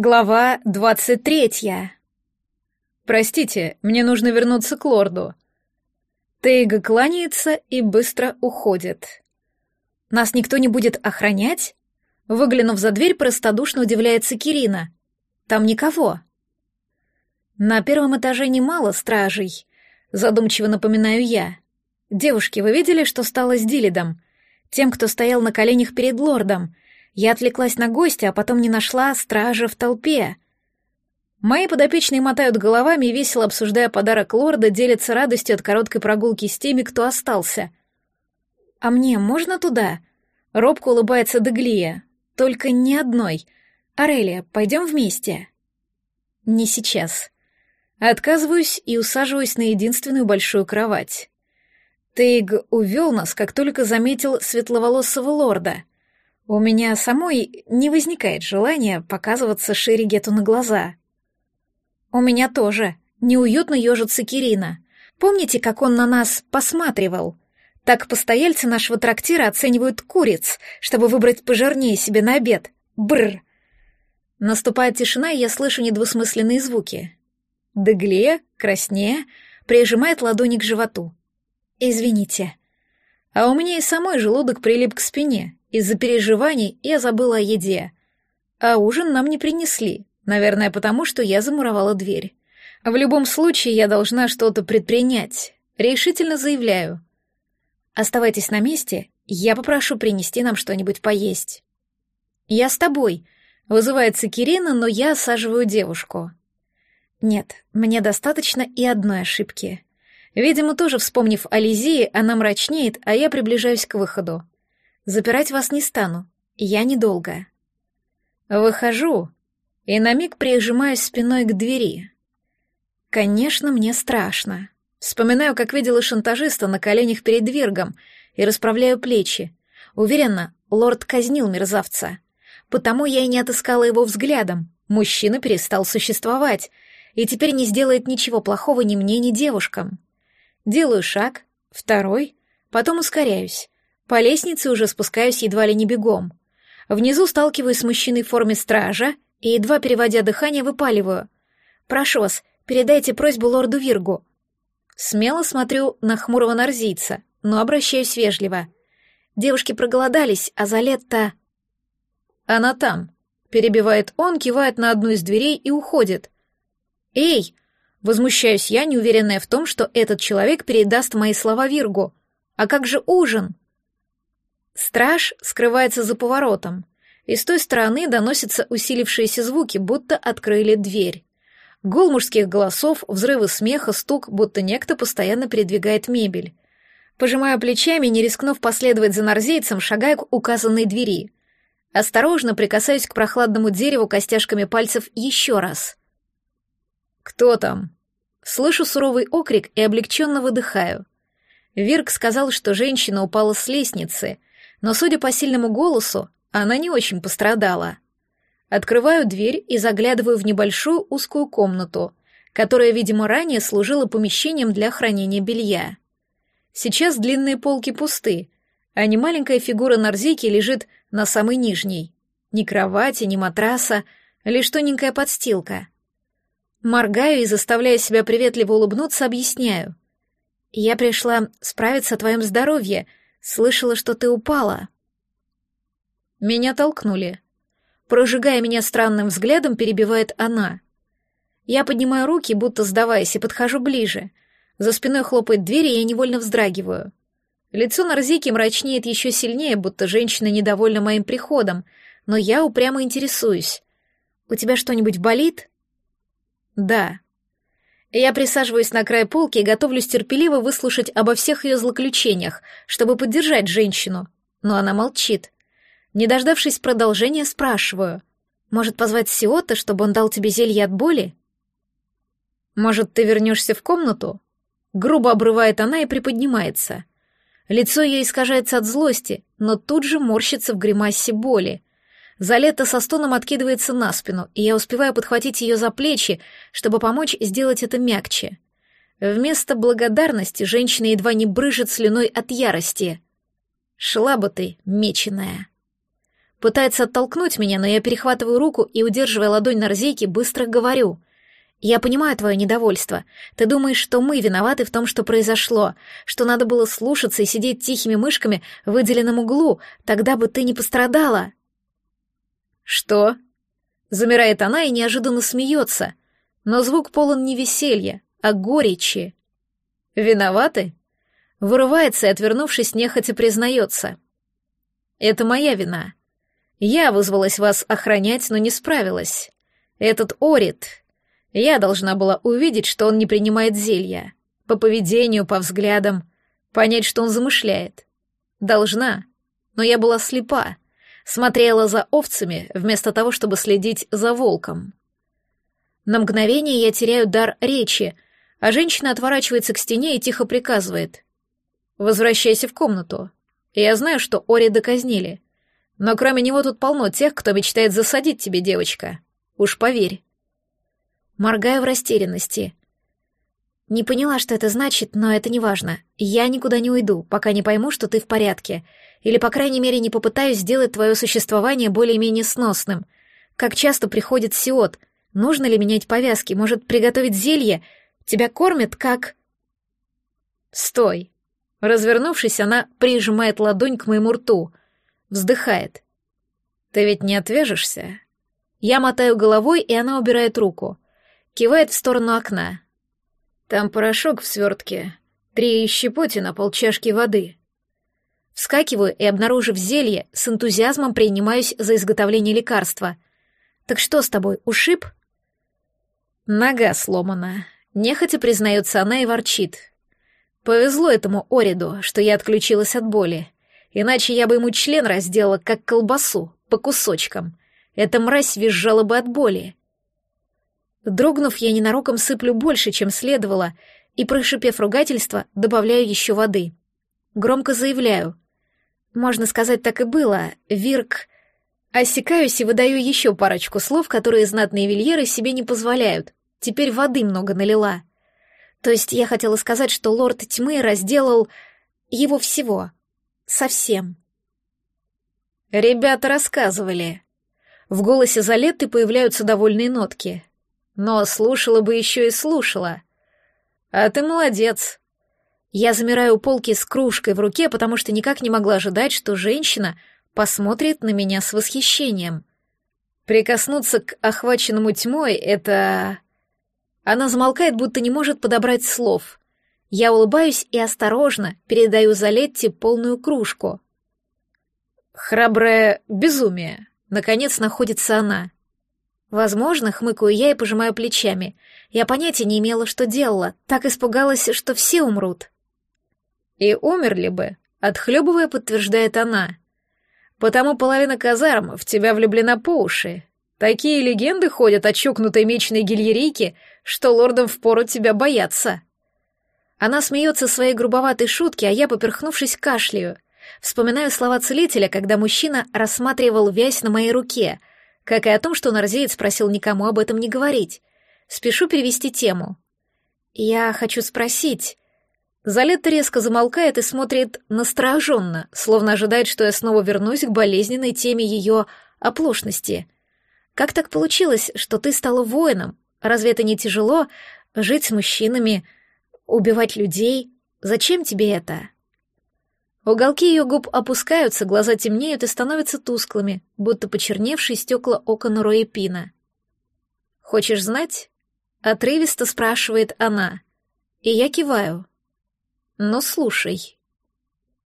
Глава двадцать третья. «Простите, мне нужно вернуться к лорду». Тейга кланяется и быстро уходит. «Нас никто не будет охранять?» Выглянув за дверь, простодушно удивляется Кирина. «Там никого». «На первом этаже немало стражей», — задумчиво напоминаю я. «Девушки, вы видели, что стало с Дилидом? Тем, кто стоял на коленях перед лордом — я отвлеклась на гостя, а потом не нашла стража в толпе. Мои подопечные мотают головами и, весело обсуждая подарок лорда, делятся радостью от короткой прогулки с теми, кто остался. «А мне можно туда?» Робко улыбается Деглия. «Только не одной. Арелия, пойдем вместе?» «Не сейчас». Отказываюсь и усаживаюсь на единственную большую кровать. Тейг увел нас, как только заметил светловолосого лорда. У меня самой не возникает желания показываться Шеригету на глаза. У меня тоже. Неуютно ежится Кирина. Помните, как он на нас посматривал? Так постояльцы нашего трактира оценивают куриц, чтобы выбрать пожирнее себе на обед. Бррр. Наступает тишина, и я слышу недвусмысленные звуки. Дегле, краснее, прижимает ладони к животу. «Извините». А у меня и самой желудок прилип к спине, из-за переживаний я забыла о еде. А ужин нам не принесли, наверное, потому что я замуровала дверь. В любом случае я должна что-то предпринять. Решительно заявляю. Оставайтесь на месте, я попрошу принести нам что-нибудь поесть. Я с тобой. Вызывается Кирина, но я осаживаю девушку. Нет, мне достаточно и одной ошибки. Видимо, тоже вспомнив о Лизии, она мрачнеет, а я приближаюсь к выходу. Запирать вас не стану, я недолго. Выхожу и на миг прижимаюсь спиной к двери. Конечно, мне страшно. Вспоминаю, как видела шантажиста на коленях перед Вергом и расправляю плечи. Уверена, лорд казнил мерзавца. Потому я и не отыскала его взглядом. Мужчина перестал существовать и теперь не сделает ничего плохого ни мне, ни девушкам. Делаю шаг, второй, потом ускоряюсь. По лестнице уже спускаюсь едва ли не бегом. Внизу сталкиваюсь с мужчиной в форме стража и, едва переводя дыхание, выпаливаю. «Прошу вас, передайте просьбу лорду Виргу». Смело смотрю на хмурого нарзийца, но обращаюсь вежливо. Девушки проголодались, а за лето... «Она там», — перебивает он, кивает на одну из дверей и уходит. «Эй!» — возмущаюсь я, неуверенная в том, что этот человек передаст мои слова Виргу. «А как же ужин?» Страж скрывается за поворотом, и с той стороны доносятся усилившиеся звуки, будто открыли дверь. Гул мужских голосов, взрывы смеха, стук, будто некто постоянно передвигает мебель. Пожимая плечами, не рискнув последовать за нарзейцем, шагая к указанной двери. Осторожно прикасаюсь к прохладному дереву костяшками пальцев еще раз. «Кто там?» Слышу суровый окрик и облегченно выдыхаю. Вирк сказал, что женщина упала с лестницы — но, судя по сильному голосу, она не очень пострадала. Открываю дверь и заглядываю в небольшую узкую комнату, которая, видимо, ранее служила помещением для хранения белья. Сейчас длинные полки пусты, а немаленькая фигура Нарзики лежит на самой нижней. Ни кровати, ни матраса, лишь тоненькая подстилка. Моргаю и, заставляя себя приветливо улыбнуться, объясняю. «Я пришла справиться о твоем здоровье», Слышала, что ты упала. Меня толкнули. Прожигая меня странным взглядом, перебивает она. Я поднимаю руки, будто сдаваясь, и подхожу ближе. За спиной хлопает дверь, и я невольно вздрагиваю. Лицо Нарзики мрачнеет еще сильнее, будто женщина недовольна моим приходом, но я упрямо интересуюсь. «У тебя что-нибудь болит?» «Да», я присаживаюсь на край полки и готовлюсь терпеливо выслушать обо всех ее злоключениях, чтобы поддержать женщину. Но она молчит. Не дождавшись продолжения, спрашиваю. «Может, позвать Сиота, чтобы он дал тебе зелье от боли?» «Может, ты вернешься в комнату?» Грубо обрывает она и приподнимается. Лицо ее искажается от злости, но тут же морщится в гримасе боли. Залета со стоном откидывается на спину, и я успеваю подхватить ее за плечи, чтобы помочь сделать это мягче. Вместо благодарности женщина едва не брыжет слюной от ярости. «Шла бы ты, меченая!» Пытается оттолкнуть меня, но я перехватываю руку и, удерживая ладонь Нарзейки, быстро говорю. «Я понимаю твое недовольство. Ты думаешь, что мы виноваты в том, что произошло, что надо было слушаться и сидеть тихими мышками в выделенном углу, тогда бы ты не пострадала». «Что?» Замирает она и неожиданно смеется, но звук полон не веселья, а горечи. «Виноваты?» Вырывается и, отвернувшись, нехотя признается. «Это моя вина. Я вызвалась вас охранять, но не справилась. Этот Орит. Я должна была увидеть, что он не принимает зелья. По поведению, по взглядам. Понять, что он замышляет. Должна. Но я была слепа. Смотрела за овцами, вместо того, чтобы следить за волком. На мгновение я теряю дар речи, а женщина отворачивается к стене и тихо приказывает. «Возвращайся в комнату. Я знаю, что Ори доказнили. Но кроме него тут полно тех, кто мечтает засадить тебе, девочка. Уж поверь. Моргаю в растерянности. Не поняла, что это значит, но это не важно. Я никуда не уйду, пока не пойму, что ты в порядке. Или, по крайней мере, не попытаюсь сделать твое существование более-менее сносным. Как часто приходит Сиот? Нужно ли менять повязки? Может, приготовить зелье? Тебя кормят как... Стой. Развернувшись, она прижимает ладонь к моему рту — Вздыхает. «Ты ведь не отвяжешься?» Я мотаю головой, и она убирает руку. Кивает в сторону окна. «Там порошок в свертке. Три щепоти на полчашки воды». Вскакиваю и, обнаружив зелье, с энтузиазмом принимаюсь за изготовление лекарства. «Так что с тобой, ушиб?» Нога сломана. Нехотя признается она и ворчит. Повезло этому Ориду, что я отключилась от боли. Иначе я бы ему член разделала, как колбасу, по кусочкам. Эта мразь визжала бы от боли. Дрогнув, я ненароком сыплю больше, чем следовало, и, прошипев ругательство, добавляю еще воды. Громко заявляю. Можно сказать, так и было. Вирк... Осекаюсь и выдаю еще парочку слов, которые знатные вильеры себе не позволяют. Теперь воды много налила. То есть я хотела сказать, что лорд тьмы разделал его всего — Совсем. Ребята рассказывали. В голосе Залетты появляются довольные нотки. Но слушала бы еще и слушала. А ты молодец. Я замираю у полки с кружкой в руке, потому что никак не могла ожидать, что женщина посмотрит на меня с восхищением. Прикоснуться к охваченному тьмой — это... Она замолкает, будто не может подобрать слов. Я улыбаюсь и осторожно передаю Залетти полную кружку. Храброе безумие. Наконец находится она. Возможно, хмыкаю я и пожимаю плечами. Я понятия не имела, что делала. Так испугалась, что все умрут. И умерли бы, отхлебывая, подтверждает она. Потому половина казарм в тебя влюблена по уши. Такие легенды ходят о чокнутой мечной гильерейке, что лордам впору тебя бояться. Она смеется своей грубоватой шутки, а я, поперхнувшись, кашляю. Вспоминаю слова целителя, когда мужчина рассматривал вязь на моей руке, как и о том, что Нарзеец просил никому об этом не говорить. Спешу перевести тему. «Я хочу спросить...» Залетта резко замолкает и смотрит настороженно, словно ожидает, что я снова вернусь к болезненной теме ее оплошности. «Как так получилось, что ты стала воином? Разве это не тяжело жить с мужчинами, Убивать людей? Зачем тебе это? Уголки ее губ опускаются, глаза темнеют и становятся тусклыми, будто почерневшие стекла окон Роя Пина. «Хочешь знать?» — отрывисто спрашивает она. И я киваю. «Ну, слушай».